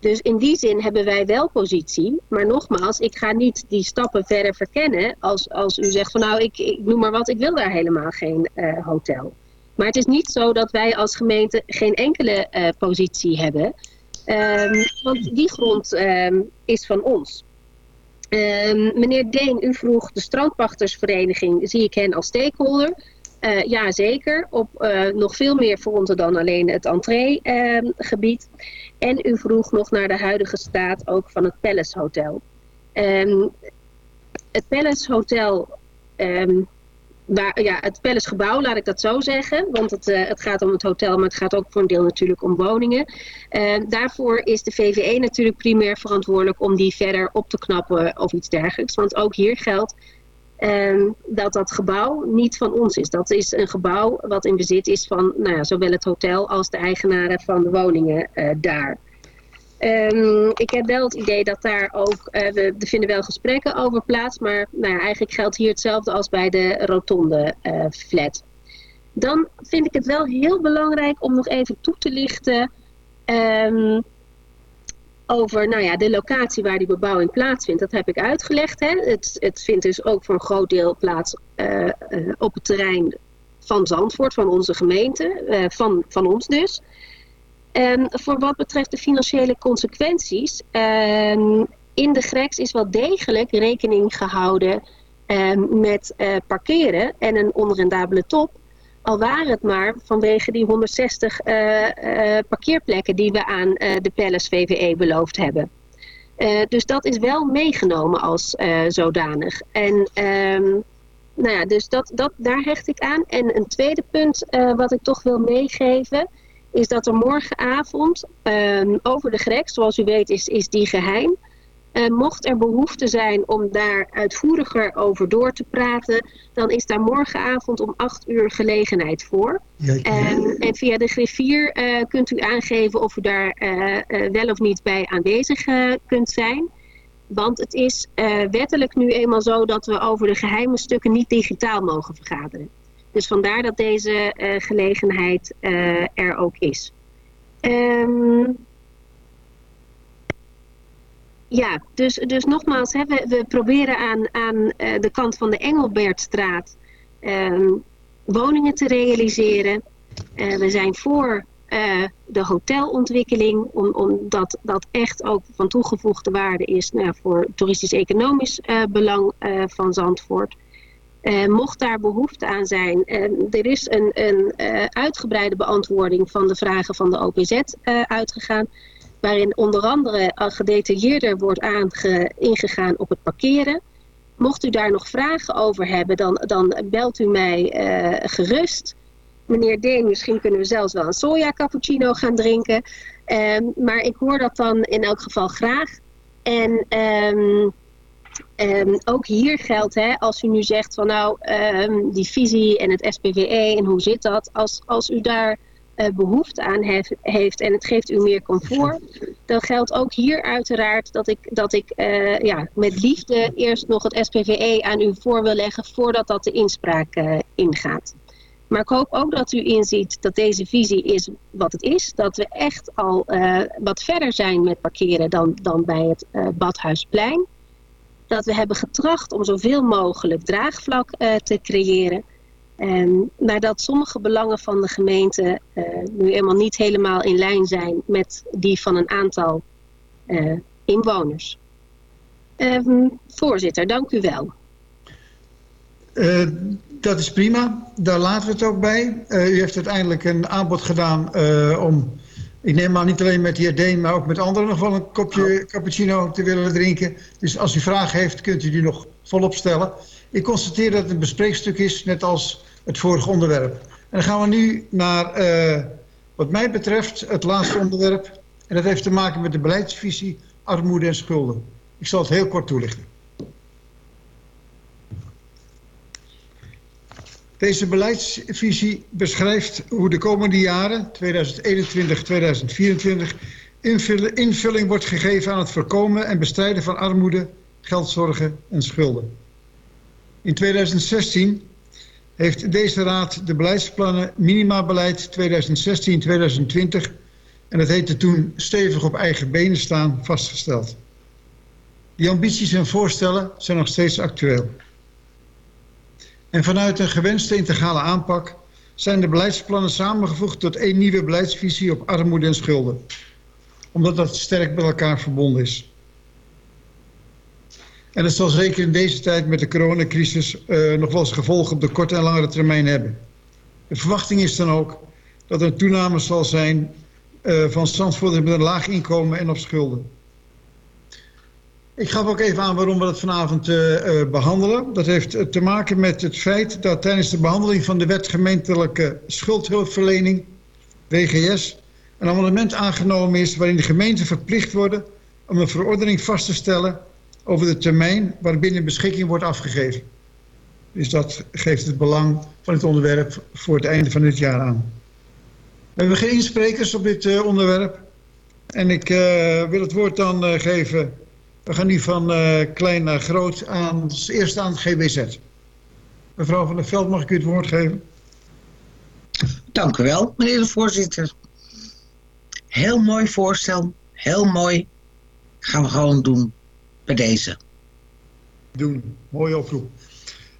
Dus in die zin hebben wij wel positie. Maar nogmaals, ik ga niet die stappen verder verkennen als, als u zegt van nou, ik, ik noem maar wat, ik wil daar helemaal geen uh, hotel. Maar het is niet zo dat wij als gemeente geen enkele uh, positie hebben. Um, want die grond um, is van ons. Um, meneer Deen, u vroeg de strandpachtersvereniging, zie ik hen als stakeholder? Uh, ja, zeker. Op uh, nog veel meer fronten dan alleen het entreegebied. Uh, en u vroeg nog naar de huidige staat ook van het Palace Hotel. Um, het Palace Hotel, waar, ja, het Palace gebouw, laat ik dat zo zeggen. Want het, uh, het gaat om het hotel, maar het gaat ook voor een deel natuurlijk om woningen. Daarvoor is de VVE natuurlijk primair verantwoordelijk om die verder op te knappen of iets dergelijks. Want ook hier geldt, Um, dat dat gebouw niet van ons is. Dat is een gebouw wat in bezit is van nou ja, zowel het hotel als de eigenaren van de woningen uh, daar. Um, ik heb wel het idee dat daar ook, uh, we, er vinden wel gesprekken over plaats, maar nou ja, eigenlijk geldt hier hetzelfde als bij de rotonde uh, flat. Dan vind ik het wel heel belangrijk om nog even toe te lichten um, over nou ja, de locatie waar die bebouwing plaatsvindt. Dat heb ik uitgelegd. Hè. Het, het vindt dus ook voor een groot deel plaats uh, uh, op het terrein van Zandvoort, van onze gemeente, uh, van, van ons dus. En voor wat betreft de financiële consequenties, ehm, in de GREX is wel degelijk rekening gehouden ehm, met parkeren en een onrendabele top. Al waren het maar vanwege die 160 uh, uh, parkeerplekken die we aan uh, de Palace VVE beloofd hebben. Dus dat is wel meegenomen als zodanig. En um, nou ja, dus dat, dat, daar hecht ik aan. En een tweede punt wat ik toch wil meegeven... is dat er morgenavond um, over de grek, zoals u weet is, is die geheim... Uh, mocht er behoefte zijn om daar uitvoeriger over door te praten, dan is daar morgenavond om 8 uur gelegenheid voor. Ja, en, en, via de griffier uh, kunt u aangeven of u daar uh, wel of niet bij aanwezig kunt zijn. Want het is wettelijk nu eenmaal zo dat we over de geheime stukken niet digitaal mogen vergaderen. Dus vandaar dat deze gelegenheid er ook is. Um, ja, dus, dus nogmaals, hè, we, we proberen aan, aan uh, de kant van de Engelbertstraat um, woningen te realiseren. Uh, we zijn voor uh, de hotelontwikkeling, omdat dat echt ook van toegevoegde waarde is nou, voor toeristisch-economisch belang van Zandvoort. mocht daar behoefte aan zijn, er is een, een uitgebreide beantwoording van de vragen van de OPZ uitgegaan. Waarin onder andere gedetailleerder wordt aange, ingegaan op het parkeren. Mocht u daar nog vragen over hebben, dan, dan belt u mij eh, gerust. Meneer Deen, misschien kunnen we zelfs wel een soja cappuccino gaan drinken. Ehm, maar ik hoor dat dan in elk geval graag. En ehm, ehm, ook hier geldt, hè, als u nu zegt van nou, die visie en het SPWE en hoe zit dat? Als, als u daar eh, behoefte aan hef- heeft en het geeft u meer comfort, dan geldt ook hier uiteraard dat ik, dat ik eh, ja, met liefde eerst nog het SPWE aan u voor wil leggen voordat dat de inspraak eh, ingaat. Maar ik hoop ook dat u inziet dat deze visie is wat het is. Dat we echt al wat verder zijn met parkeren dan, dan bij het Badhuisplein. Dat we hebben getracht om zoveel mogelijk draagvlak te creëren. En, maar dat sommige belangen van de gemeente eh, nu eenmaal niet helemaal in lijn zijn met die van een aantal eh, inwoners. Ehm, voorzitter, dank u wel. Eh, dat is prima, daar laten we het ook bij. U heeft uiteindelijk een aanbod gedaan om, ik neem aan niet alleen met de heer Deen, maar ook met anderen nog wel een kopje cappuccino te willen drinken. Dus als u vragen heeft, kunt u die nog volop stellen. Ik constateer dat het een bespreekstuk is, net als het vorige onderwerp. En dan gaan we nu naar, eh, wat mij betreft, het laatste onderwerp. En dat heeft te maken met de beleidsvisie armoede en schulden. Ik zal het heel kort toelichten. Deze beleidsvisie beschrijft hoe de komende jaren, 2021-2024, invulling wordt gegeven aan het voorkomen en bestrijden van armoede, geldzorgen en schulden. In 2016 heeft deze raad de beleidsplannen Minimabeleid 2016-2020 en dat heette toen stevig op eigen benen staan vastgesteld. Die ambities en voorstellen zijn nog steeds actueel. En vanuit een gewenste integrale aanpak zijn de beleidsplannen samengevoegd tot één nieuwe beleidsvisie op armoede en schulden. Omdat dat sterk met elkaar verbonden is. En het zal zeker in deze tijd met de coronacrisis uh, nog wel eens gevolgen op de korte en langere termijn hebben. De verwachting is dan ook dat er een toename zal zijn uh, van Zandvoort met een laag inkomen en op schulden. Ik gaf ook even aan waarom we dat vanavond uh, behandelen. Dat heeft te maken met het feit dat tijdens de behandeling van de wet gemeentelijke schuldhulpverlening, WGS, een amendement aangenomen is waarin de gemeenten verplicht worden om een verordening vast te stellen over de termijn waarbinnen beschikking wordt afgegeven. Dus dat geeft het belang van het onderwerp voor het einde van dit jaar aan. We hebben geen insprekers op dit uh, onderwerp. En ik wil het woord dan geven we gaan nu van klein naar groot aan, als eerste aan GBZ. Mevrouw van der Veld, mag ik u het woord geven? Dank u wel, meneer de voorzitter. Heel mooi voorstel, heel mooi. Gaan we gewoon doen bij deze. Doen, mooie oproep.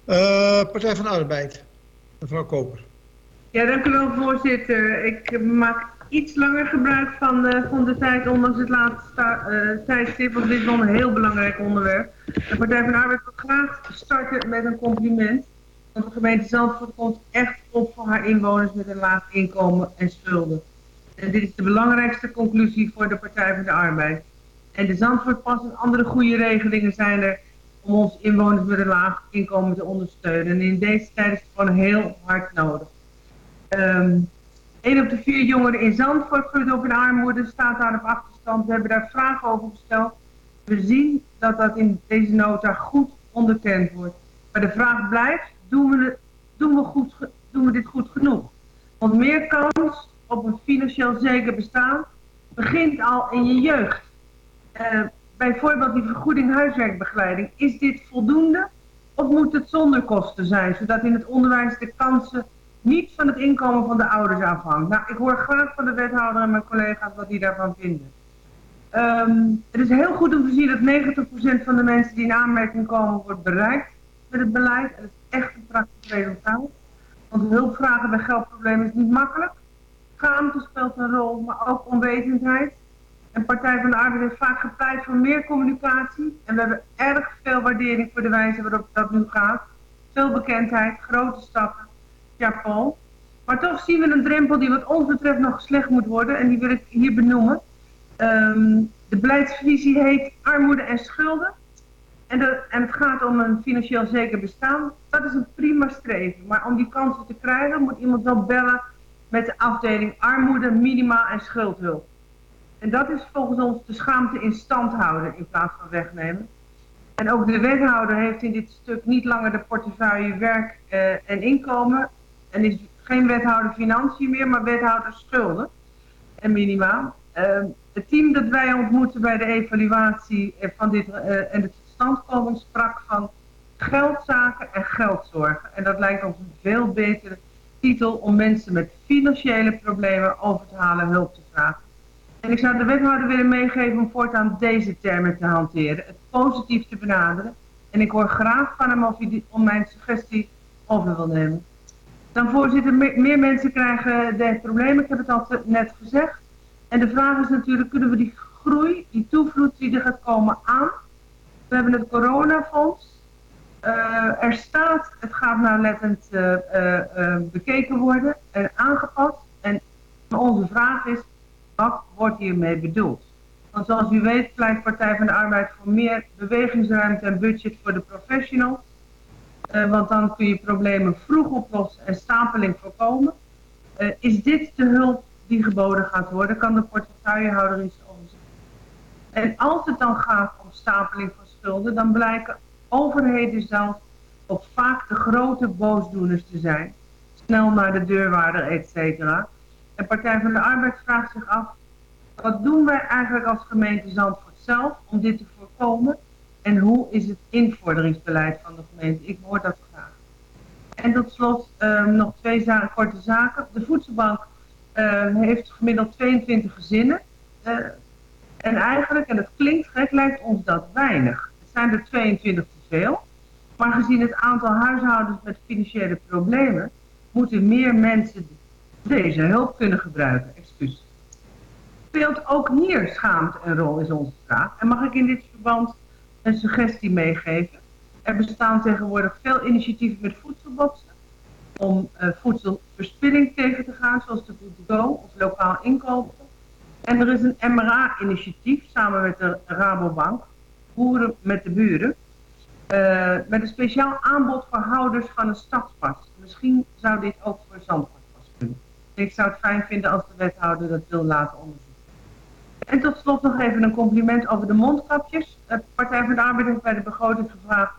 Uh, Partij van de Arbeid, mevrouw Koper. Ja, dank u wel, voorzitter. Ik maak iets langer gebruik van de, van de tijd, ondanks het laatste uh, tijdstip, want dit is wel een heel belangrijk onderwerp. De Partij van de Arbeid wil graag starten met een compliment. Want de gemeente Zandvoort komt echt op voor haar inwoners met een laag inkomen en schulden. En dit is de belangrijkste conclusie voor de Partij van de Arbeid. En de Zandvoortpas en andere goede regelingen zijn er om onze inwoners met een laag inkomen te ondersteunen. En in deze tijd is het gewoon heel hard nodig. Um, 1 op de vier jongeren in Zandvoort groeit op in armoede, staat daar op achterstand. We hebben daar vragen over gesteld. We zien dat dat in deze nota goed onderkend wordt. Maar de vraag blijft, doen we, doen we, goed, doen we dit goed genoeg? Want meer kans op een financieel zeker bestaan begint al in je jeugd. Uh, bijvoorbeeld die vergoeding huiswerkbegeleiding. Is dit voldoende of moet het zonder kosten zijn? Zodat in het onderwijs de kansen niet van het inkomen van de ouders afhangt. Nou, ik hoor graag van de wethouder en mijn collega's wat die daarvan vinden. Um, het is heel goed om te zien dat 90% van de mensen die in aanmerking komen wordt bereikt met het beleid. En dat is echt een praktisch resultaat. Want hulpvragen bij geldproblemen is niet makkelijk. Schaamte speelt een rol, maar ook onwetendheid. En Partij van de Arbeid heeft vaak gepleit voor meer communicatie. En we hebben erg veel waardering voor de wijze waarop dat nu gaat. Veel bekendheid, grote stappen. Japan. Maar toch zien we een drempel die wat ons betreft nog slecht moet worden. En die wil ik hier benoemen. Ehm, de beleidsvisie heet Armoede en Schulden. En, de, en het gaat om een financieel zeker bestaan. Dat is een prima streven. Maar om die kansen te krijgen moet iemand wel bellen met de afdeling armoede, minima en schuldhulp. En dat is volgens ons de schaamte in stand houden in plaats van wegnemen. En ook de wethouder heeft in dit stuk niet langer de portefeuille werk uh, en inkomen. En is geen wethouder financiën meer, maar wethouder schulden en minima. Uh, het team dat wij ontmoeten bij de evaluatie van dit uh, en de totstandkoming sprak van geldzaken en geldzorgen. En dat lijkt ons een veel betere titel om mensen met financiële problemen over te halen hulp te vragen. En ik zou de wethouder willen meegeven om voortaan deze termen te hanteren, het positief te benaderen. En ik hoor graag van hem of hij om mijn suggestie over wil nemen. Dan voorzitter, meer mensen krijgen de problemen, ik heb het al net gezegd. En de vraag is natuurlijk, kunnen we die groei, die toevloed die er gaat komen aan? We hebben het coronafonds. Uh, er staat, het gaat nauwlettend uh, bekeken worden en aangepast. En onze vraag is, wat wordt hiermee bedoeld? Want zoals u weet pleit Partij van de Arbeid voor meer bewegingsruimte en budget voor de professionals. want dan kun je problemen vroeg oplossen en stapeling voorkomen. is dit de hulp die geboden gaat worden, kan de portefeuillehouder iets omzetten. En als het dan gaat om stapeling van schulden, dan blijken overheden zelf ook vaak de grote boosdoeners te zijn. Snel naar de deurwaarder, et cetera. En Partij van de Arbeid vraagt zich af, wat doen wij eigenlijk als gemeente Zandvoort zelf om dit te voorkomen? En hoe is het invorderingsbeleid van de gemeente? Ik hoor dat graag. En tot slot um, nog twee korte zaken. De voedselbank uh, heeft gemiddeld 22 gezinnen. Uh, en eigenlijk, en dat klinkt gek, lijkt ons dat weinig. Het zijn er 22 te veel. Maar gezien het aantal huishoudens met financiële problemen... moeten meer mensen deze hulp kunnen gebruiken. Excuus. Speelt ook hier schaamte een rol, is onze vraag. En mag ik in dit verband een suggestie meegeven? Er bestaan tegenwoordig veel initiatieven met voedselboxen om uh, voedselverspilling tegen te gaan, zoals de Food Go of lokaal inkopen. En er is een MRA-initiatief samen met de Rabobank, Boeren met de Buren, uh, met een speciaal aanbod voor houders van een stadspas. Misschien zou dit ook voor Zandvoort. Ik zou het fijn vinden als de wethouder dat wil laten onderzoeken. En tot slot nog even een compliment over de mondkapjes. De Partij van de Arbeid heeft bij de begroting gevraagd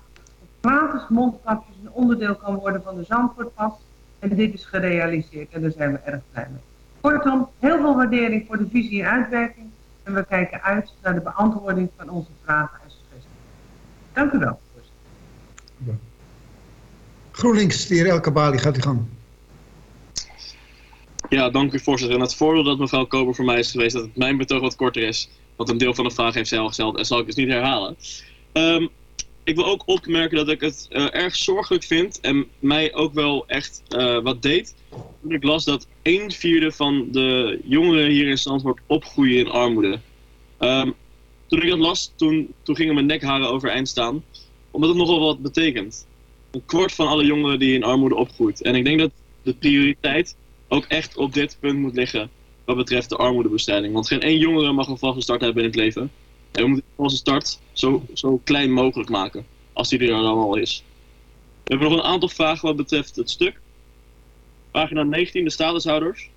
gratis mondkapjes een onderdeel kan worden van de Zandvoortpas. En dit is gerealiseerd en daar zijn we erg blij mee. Kortom, heel veel waardering voor de visie en uitwerking. En we kijken uit naar de beantwoording van onze vragen en suggesties. Dank u wel. GroenLinks, de heer Elke Bali, gaat u gang. Ja, dank u voorzitter. En het voordeel dat mevrouw Koper voor mij is geweest dat het mijn betoog wat korter is. Want een deel van de vraag heeft zij al gesteld en zal ik dus niet herhalen. Um, ik wil ook opmerken dat ik het uh, erg zorgelijk vind en mij ook wel echt uh, wat deed. Ik las dat een vierde van de jongeren hier in Zandvoort opgroeien in armoede. Um, toen ik dat las, toen, toen gingen mijn nekharen overeind staan. Omdat het nogal wat betekent. Een kwart van alle jongeren die in armoede opgroeit. En ik denk dat de prioriteit ook echt op dit punt moet liggen. Wat betreft de armoedebestrijding. Want geen één jongere mag een vaste start hebben in het leven. En we moeten onze start zo, zo klein mogelijk maken, als die er dan al is. We hebben nog een aantal vragen wat betreft het stuk. Pagina 19, de statushouders.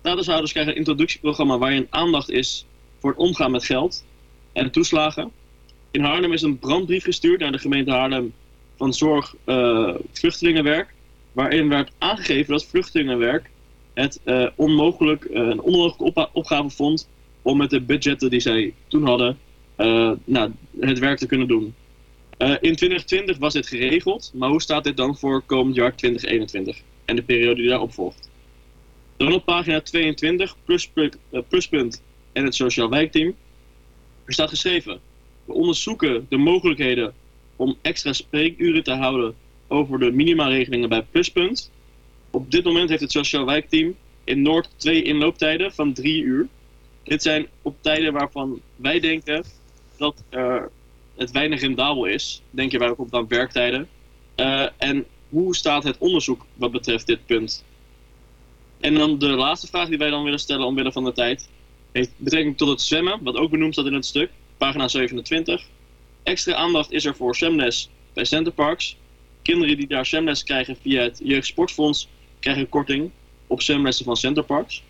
Statushouders krijgen een introductieprogramma waarin aandacht is voor het omgaan met geld en toeslagen. In Haarlem is een brandbrief gestuurd naar de gemeente Haarlem van Zorg uh, Vluchtelingenwerk, waarin werd aangegeven dat vluchtelingenwerk het uh, onmogelijk, uh, een onmogelijke opgave vond om met de budgetten die zij toen hadden uh, nou, het werk te kunnen doen. In 2020 was dit geregeld, maar hoe staat dit dan voor komend jaar 2021 en de periode die daarop volgt? Dan op pagina 22, pluspunt, pluspunt en het Sociaal Wijkteam. Er staat geschreven, we onderzoeken de mogelijkheden om extra spreekuren te houden over de minimaregelingen bij Pluspunt. Op dit moment heeft het Sociaal Wijkteam in Noord twee inlooptijden van drie uur. Dit zijn op tijden waarvan wij denken dat uh, het weinig rendabel is. Denk je wij ook op aan werktijden. Uh, en hoe staat het onderzoek wat betreft dit punt? En dan de laatste vraag die wij dan willen stellen omwille van de tijd. heeft betrekking tot het zwemmen, wat ook benoemd staat in het stuk, pagina 27. Extra aandacht is er voor zwemles bij centerparks. Kinderen die daar zwemles krijgen via het Jeugdsportfonds krijgen korting op zwemlessen van centerparks.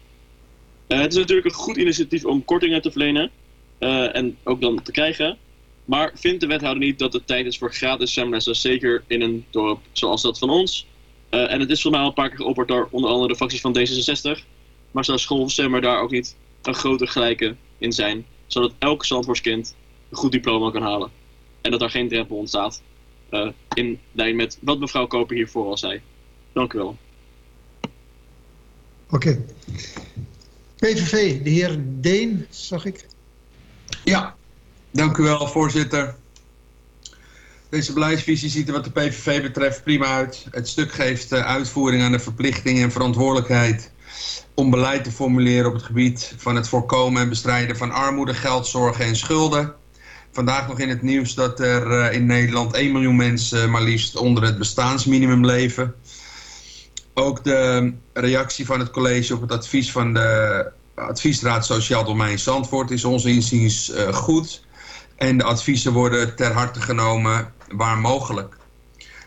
Uh, het is natuurlijk een goed initiatief om kortingen te verlenen uh, en ook dan te krijgen. Maar vindt de wethouder niet dat het tijd is voor gratis zwemlessen, zeker in een dorp zoals dat van ons? Uh, en het is voor mij een paar keer geopperd door onder andere de facties van D66. Maar zou schoolzwemmer daar ook niet een grote gelijke in zijn, zodat elk Zandvoortskind een goed diploma kan halen? En dat er geen drempel ontstaat in lijn met wat mevrouw Koper hiervoor al zei. Dank u wel. Oké. PVV, de heer Deen, zag ik. Ja, dank u wel, voorzitter. Deze beleidsvisie ziet er wat de PVV betreft prima uit. Het stuk geeft uitvoering aan de verplichting en verantwoordelijkheid om beleid te formuleren op het gebied van het voorkomen en bestrijden van armoede, geldzorgen en schulden. Vandaag nog in het nieuws dat er in Nederland 1 miljoen mensen maar liefst onder het bestaansminimum leven. Ook de reactie van het college op het advies van de adviesraad Sociaal Domein Zandvoort is onze inziens uh, goed. En de adviezen worden ter harte genomen waar mogelijk.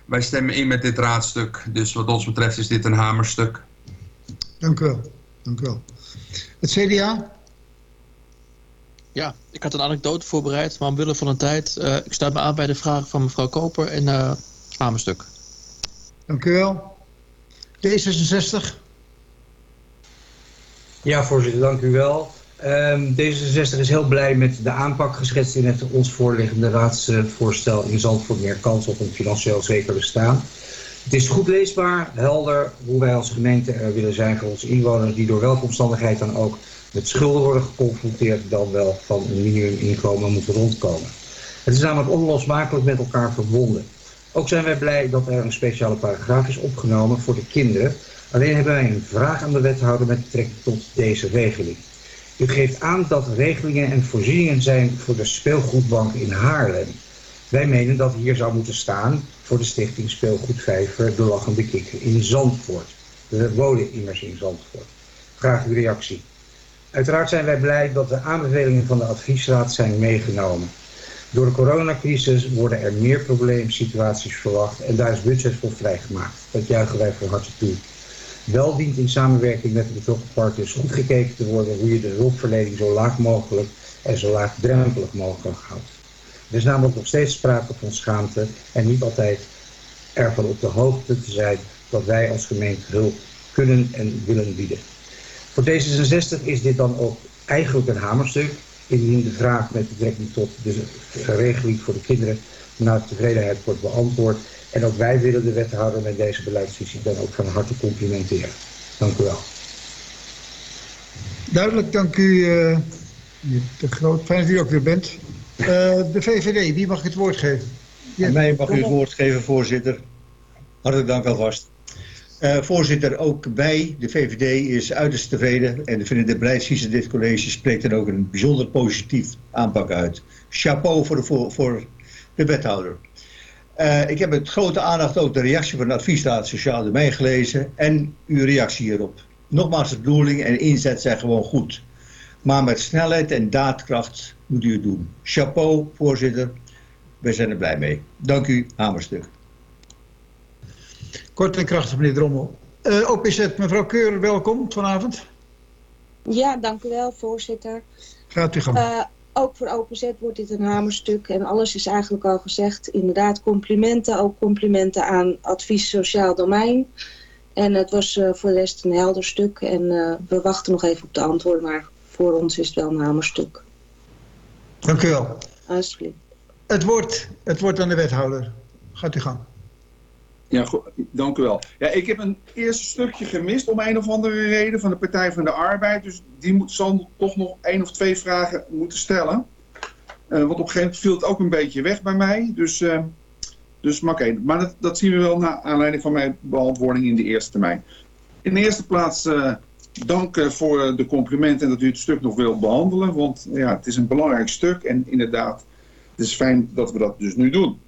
Wij stemmen in met dit raadstuk, dus wat ons betreft is dit een hamerstuk. Dank u wel. Dank u wel. Het CDA? Ja, ik had een anekdote voorbereid, maar omwille van de tijd... Uh, ik sluit me aan bij de vragen van mevrouw Koper en uh, hamerstuk. Dank u wel. D66? Ja, voorzitter, dank u wel. Um, D66 is heel blij met de aanpak geschetst in het ons voorliggende raadsvoorstel in Zandvoort meer kans op een financieel zeker bestaan. Het is goed leesbaar, helder, hoe wij als gemeente er willen zijn voor onze inwoners die door welke omstandigheid dan ook met schulden worden geconfronteerd dan wel van een minimuminkomen moeten rondkomen. Het is namelijk onlosmakelijk met elkaar verbonden. Ook zijn wij blij dat er een speciale paragraaf is opgenomen voor de kinderen. Alleen hebben wij een vraag aan de wethouder met betrekking tot deze regeling. U geeft aan dat regelingen en voorzieningen zijn voor de speelgoedbank in Haarlem. Wij menen dat hier zou moeten staan voor de stichting Speelgoedvijver De Lachende Kikker in Zandvoort. We wonen immers in Zandvoort. Graag uw reactie. Uiteraard zijn wij blij dat de aanbevelingen van de adviesraad zijn meegenomen. Door de coronacrisis worden er meer probleemsituaties verwacht en daar is budget voor vrijgemaakt. Dat juichen wij van harte toe. Wel dient in samenwerking met de betrokken partners goed gekeken te worden hoe je de hulpverlening zo laag mogelijk en zo laagdrempelig mogelijk houdt. Er is namelijk nog steeds sprake van schaamte en niet altijd ervan op de hoogte te zijn dat wij als gemeente hulp kunnen en willen bieden. Voor D66 is dit dan ook eigenlijk een hamerstuk indien de vraag met betrekking tot de regeling voor de kinderen naar tevredenheid wordt beantwoord. En ook wij willen de wethouder met deze beleidsvisie dan ook van harte complimenteren. Dank u wel. Duidelijk, dank u uh, de Groot. Fijn dat u ook weer bent. Uh, de VVD, wie mag het woord geven? Ja, mij mag u het woord geven, voorzitter. Hartelijk dank alvast. Uh, voorzitter, ook wij, de VVD, is uiterst tevreden en vinden de beleidsvisie dit college spreekt er ook een bijzonder positief aanpak uit. Chapeau voor de, voor, de wethouder. Uh, ik heb met grote aandacht ook de reactie van de adviesraad Sociaal Domein gelezen en uw reactie hierop. Nogmaals, de bedoeling en inzet zijn gewoon goed. Maar met snelheid en daadkracht moet u het doen. Chapeau, voorzitter. Wij zijn er blij mee. Dank u, Hamerstuk. Kort en krachtig, meneer Drommel. Uh, OPZ, mevrouw Keur, welkom vanavond. Ja, dank u wel, voorzitter. Gaat u gang. Uh, ook voor OPZ wordt dit een hamerstuk en alles is eigenlijk al gezegd. Inderdaad, complimenten, ook complimenten aan advies sociaal domein. En het was uh, voor de rest een helder stuk en we wachten nog even op de antwoorden, maar voor ons is het wel een hamerstuk. Dank u wel. Alsjeblieft. Het woord, het woord aan de wethouder. Gaat u gang. Ja, dank u wel. Ja, ik heb een eerste stukje gemist om een of andere reden van de Partij van de Arbeid. Dus die moet, zal toch nog één of twee vragen moeten stellen. Uh, want op een gegeven moment viel het ook een beetje weg bij mij. Dus, uh, dus maar oké. Maar dat, dat, zien we wel naar aanleiding van mijn beantwoording in de eerste termijn. In de eerste plaats uh, dank voor de complimenten en dat u het stuk nog wilt behandelen. Want ja, het is een belangrijk stuk en inderdaad, het is fijn dat we dat dus nu doen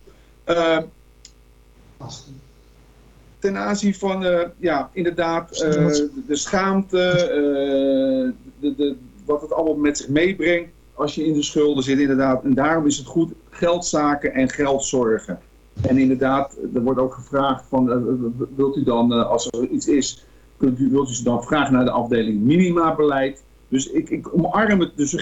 aanzien van, uh, ja, inderdaad, uh, de, de, schaamte, uh, de, de, wat het allemaal met zich meebrengt als je in de schulden zit inderdaad. En daarom is het goed geldzaken en geldzorgen. En inderdaad, er wordt ook gevraagd van, eh, wilt u dan, eh, als er iets is, kunt u, wilt u ze dan vragen naar de afdeling minimabeleid. Dus ik, ik omarm het, suggestie